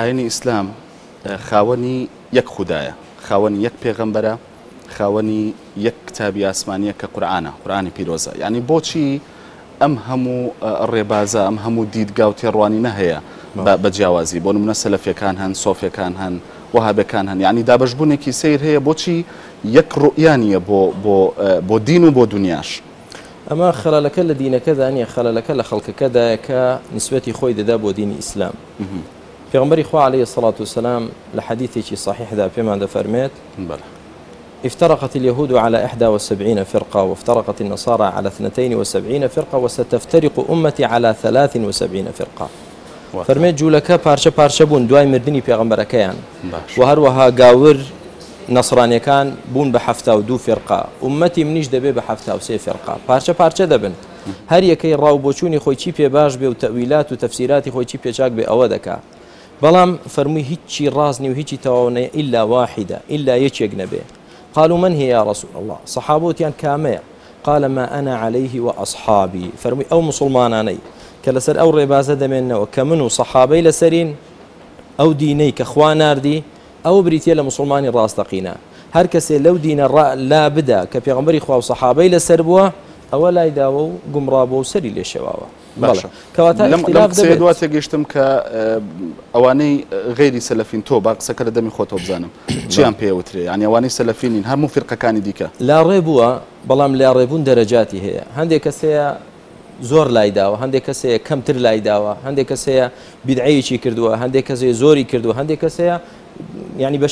ئاینی ئیسلام خاوەنی یەک خوددایە خاوەنی یەک پێغەمبەرە خاوەنی یەک کتابی ئاسمانیە کە قورآانە قورانی پیرۆزە ینی بۆچی ئەم هەموو ڕێبازە ئەم هەموو دیدگا و تێڕوانی نەهەیە بە جیاوازی بۆ منە سەلفەکان هەن سۆفەکان هەن وهابەکان هەن ینی دابشبوونێکی سیر هەیە بۆچی یەک ڕوئیانە بۆ دین و بۆ دنیاش. ئەمە خەلەکە لە دینەکەدا نیە خەلەکە لە خەڵکەکەدایە کە نسبەتی خۆی دەدا بۆ دینی ئیسلام پێغمبەری خوا عليه الصلاة والسلام لە حەدیثێکی صحیحدا پێمان دەفەرمێت افترقت اليهود على 71 فرقة وافترقت النصارى على 72 فرقة وستفترق أمتي على 73 فرقة فەرمێ جوولەکە پارچە پارچە بوون دوای مردنی پێغمبەرەکەیان و هەروەها گاور نەسرانیەکان بوون بە هەفتا و دوو فرقا ومەتی منیش دەبێت بە هەفتا و سێ فرقا پارچە پارچە دەبن هەر یەکەی ڕاو بۆچوونی خۆی چی پێ باش بێ و تەویلات و تەفسیراتی خۆی چی پێچاک بێ ئەوە دەکات بەڵام فەرمووی هیچی ڕازنی و هیچی تەواونەیە ئللا واحدە ئللا یەکێک نەبێ قالوا من هي يا رسول الله صحابوتیان کامەیە قال ما أنا عليه وأصحابي فرمي أو مسلماناني كلسر أو ربازة دمينا وكمنو صحابي لسرين أو ديني كخواناردي أو بريتيا لمسلماني راستقينا هر کەسێ لەو دینە لا بدا کە پێغمبەری خوا و سەحابەی لەسەر بووە ئەوە لای داوە و گومڕابوو و سەری لێشەواوە دوا تێگەشتم کە ئەوانەی غێری سەلفین تۆ با قسەکە لە دەمی خۆتۆ بزانم چیان پێوترێ یان ئەوانەی سەلفینین هەموو فرقەکانی دیکە لا ڕێ بووە بەڵام لا ڕێبوون دەرەجاتی هەیە هەندێک کەسەیە زۆر لای داوە هەندێک کەسەیە کەمتر لای داوە هەندێک کەسەیە بیدعەیەکی کردووە هەندێک کەسەیە زۆری کردو هەندێک کەسەیە ینی بە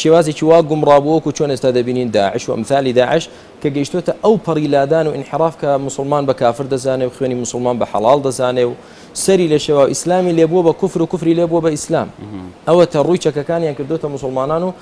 شێوازێکی وا گومڕابووەکو چۆن ئێستا دەبینین داعش و ئەمثالی داعش کە گەیشتوێتە ئەو پەڕیلادان و انحراف کە مسلمان بە کافر دەزانێت و خوێنی مسلمان بە حەڵال دەزانێ و سەری لە شێوە ئیسلامی لێبووە بە کوفر و کوفری لێبووە بە ئیسلام ئەوە تە ڕووی چەکەکانیان کردوتە مسلمانان و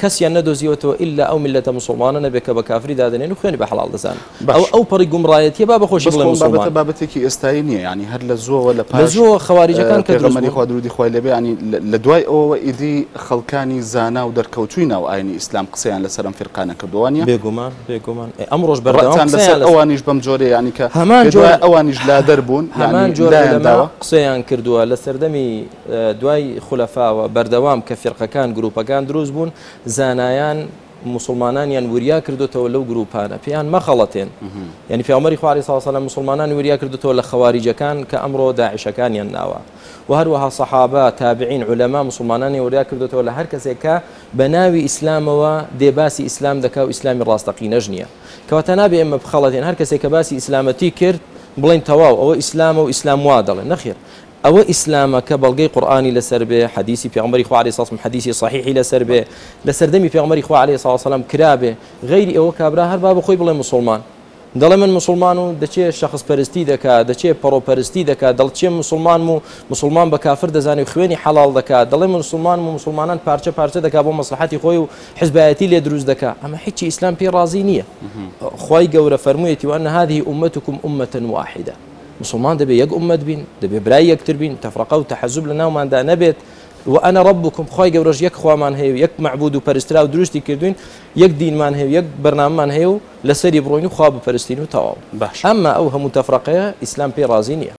کەسیان نەدۆزیەوەەوە ئللا ئەو ملەتە مسلمانە نەبێت کە بە کافری دادنێن و خوێنی بە حەڵال دەزان ئەو ئەو پەڕی گومڕایەتی با بەخۆش بابەتێکی ئێستایی نییە ینی هەر لە زۆوە لە پژۆ خەواریجەکان کە دەمەنی خوا درودی خۆی لەبێ ینی لە دوای ئەوەوە ئیدی خەڵکانی زانا و دەرکەوتووی ناو ئاینی ئیسلام قسەیان لەسەرم فرقانە کردوانە بێگومان پێگومان ئەمڕۆژ بەردەوام لەسەر ئەوانیش بەم جۆرە ینی کە هەمان جۆرە ئەوانیش لا دەربوون هەمان جۆرەداوە قسەیان کردووە لە سەردەمی دوای خولەفاوە بەردەوام کە فێرقەکان گروپەکان دروست بوون زانایان مسلمانانیان وریا کردوتەوە لەو گروپانە پێیان مەخەڵەتێن یعنی پیامەری خواری ساسەلە مسلمانان وریا کردوتەوە لە خەواریجەکان کە ئەمڕۆ داعشەکانیان ناوە و هەروەها سەحابە تابعین علەما مسلمانانی وریا کردوتەوە لە هەر کەسێکە بە ناوی ئیسلامەوە دێباسی ئیسلام دەکا و ئیسلامی ڕاستەقی نەژنیە کەواتە نابێ ئمە بخەڵەتێن هەر کەسێک کە باسی ئیسلامەتی کرد بڵین تەواو ئەوە ئیسلام و ئیسلام وا دەڵێن نەخیر ئەوە ئیسلامەکە بەڵگەی قورآانی لەسەر بێ حدیسی پێغمبەری خوارێ ساسم حدیسی صحیحی لەسەر بێ لە سەردەمی پێغمەری خوارێ ساسەلام کرابێ غیری ئەوە کابرا هەر با بخۆی بڵێ مسلمان دەڵێ من مسلمان و دەچێت شخص پەرستی دەکات دەچێت پەڕۆپەرستی دەکات دەڵچێ مسلمان و مسلمان بە کافر دەزانێت خوێنی حەڵال دەکات دەڵێ مسلمان و مسلمانان پارچە پارچە دەکات بۆ مەسلحاتی خۆی و حزبایەتی لێ دروست دەکات ئەمە هیچی ئیسلام پێ ڕازی نییە خی گەورە فەرموویەتی وان هذه أمتكم أمة واحدة مسلمان دەبێ یەک عمد بین دەبێ برای یەکتر بین تەفرقە و تەحەزوب لە ناوماندا نەبێت و ئەنا ڕبکم خی گەورەش یەک خوامان هەیە یەک معبود و پەرسترا و دروستی کردوین یەک دینمان هەیە یەک بەرناممان هەیە و لەسەری بڕۆین و خوا بپەرستین و تەواو باش ئەمما ئەو هەموو تەفرقەیە ئیسلام پێی رازی نییە